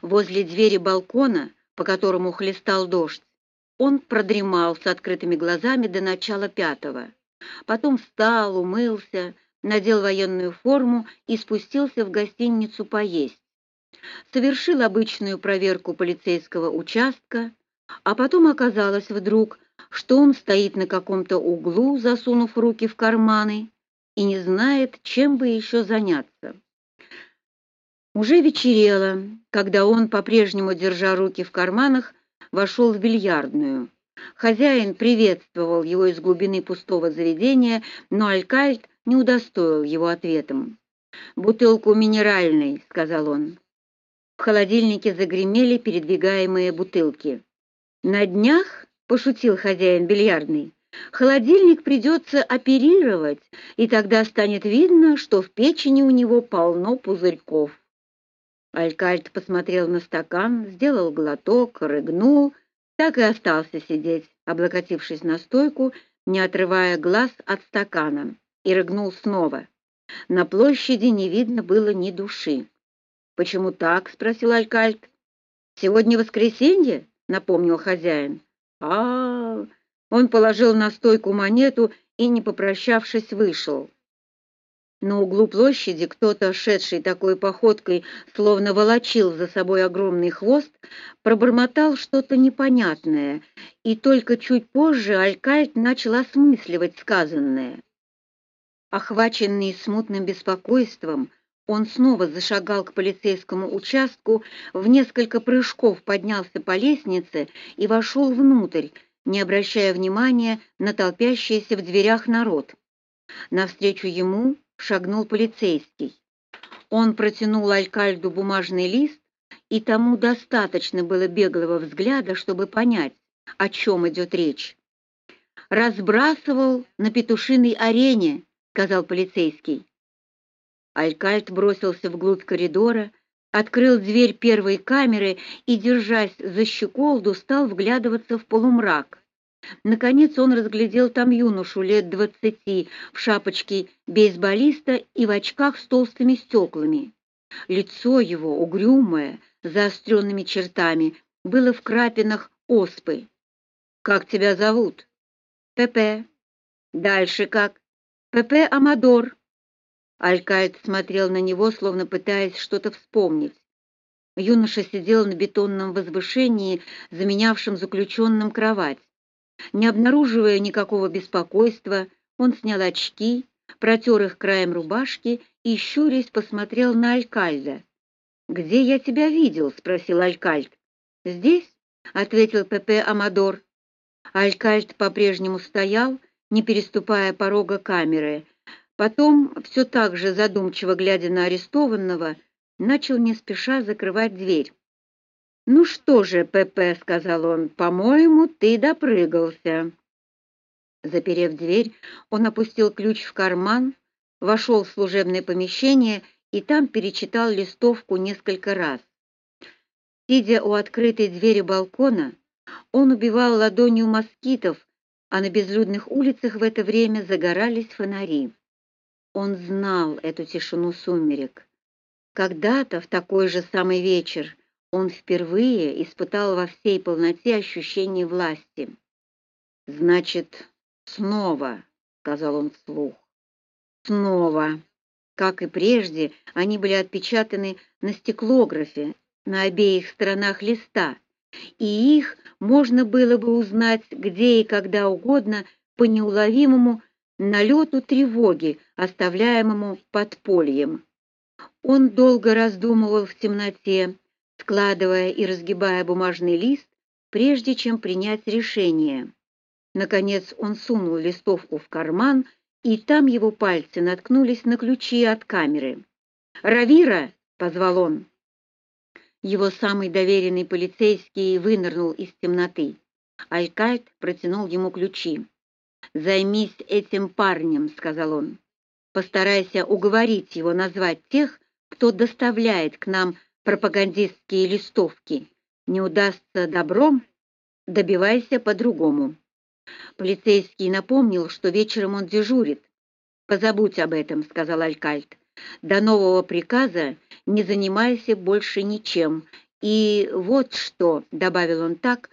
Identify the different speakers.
Speaker 1: Возле двери балкона, по которому хлестал дождь, он продремал с открытыми глазами до начала пятого. Потом встал, умылся, надел военную форму и спустился в гостиницу поесть. Совершил обычную проверку полицейского участка, а потом оказалось вдруг, что он стоит на каком-то углу, засунув руки в карманы, и не знает, чем бы еще заняться. Уже вечерело, когда он, по-прежнему держа руки в карманах, вошел в бильярдную. Хозяин приветствовал его из глубины пустого заведения, но Алькальт не удостоил его ответом. «Бутылку минеральной», — сказал он. В холодильнике загремели передвигаемые бутылки. «На днях», — пошутил хозяин бильярдный, — «холодильник придется оперировать, и тогда станет видно, что в печени у него полно пузырьков». Алькальт посмотрел на стакан, сделал глоток, рыгнул, так и остался сидеть, облокотившись на стойку, не отрывая глаз от стакана и рыгнул снова. На площади не видно было ни души. «Почему так?» — спросил Алькальт. «Сегодня воскресенье?» — напомнил хозяин. а, -а, -а Он положил на стойку монету и, не попрощавшись, вышел. На углу площади кто-то, шедший такой походкой, словно волочил за собой огромный хвост, пробормотал что-то непонятное, и только чуть позже Алькальт начал осмысливать сказанное. Охваченный смутным беспокойством, он снова зашагал к полицейскому участку, в несколько прыжков поднялся по лестнице и вошел внутрь, не обращая внимания на толпящийся в дверях народ. Навстречу ему шагнул полицейский. Он протянул Алькальду бумажный лист, и тому достаточно было беглого взгляда, чтобы понять, о чем идет речь. «Разбрасывал на петушиной арене», — сказал полицейский. Алькальт бросился вглубь коридора, открыл дверь первой камеры и, держась за щеколду, стал вглядываться в полумрак. Наконец он разглядел там юношу лет двадцати в шапочке бейсболиста и в очках с толстыми стеклами. Лицо его, угрюмое, заостренными чертами, было в крапинах оспы. «Как тебя зовут?» «Пепе». «Дальше как?» «Пепе Амадор». Алькайд смотрел на него, словно пытаясь что-то вспомнить. Юноша сидел на бетонном возвышении, заменявшем заключенным кровать. Не обнаруживая никакого беспокойства, он снял очки, протер их краем рубашки и, щурясь, посмотрел на Алькальда. «Где я тебя видел?» — спросил Алькальд. «Здесь?» — ответил Пепе Амадор. Алькальд по-прежнему стоял, не переступая порога камеры. Потом, все так же задумчиво глядя на арестованного, начал не спеша закрывать дверь. «Ну что же, ПП», — сказал он, — «по-моему, ты допрыгался». Заперев дверь, он опустил ключ в карман, вошел в служебное помещение и там перечитал листовку несколько раз. Сидя у открытой двери балкона, он убивал ладонью москитов, а на безлюдных улицах в это время загорались фонари. Он знал эту тишину сумерек. Когда-то, в такой же самый вечер, он впервые испытал во всей полноте ощущение власти. «Значит, снова», — сказал он вслух, — «снова». Как и прежде, они были отпечатаны на стеклографе на обеих сторонах листа, и их можно было бы узнать где и когда угодно по неуловимому налету тревоги, оставляемому подпольем. Он долго раздумывал в темноте, складывая и разгибая бумажный лист, прежде чем принять решение. Наконец он сунул листовку в карман, и там его пальцы наткнулись на ключи от камеры. «Равира!» — позвал он. Его самый доверенный полицейский вынырнул из темноты. Алькайт протянул ему ключи. «Займись этим парнем», — сказал он. «Постарайся уговорить его назвать тех, кто доставляет к нам пропагандистские листовки. Не удастся добром, добивайся по-другому». Полицейский напомнил, что вечером он дежурит. «Позабудь об этом», — сказал Алькальт. «До нового приказа не занимайся больше ничем И вот что, добавил он так,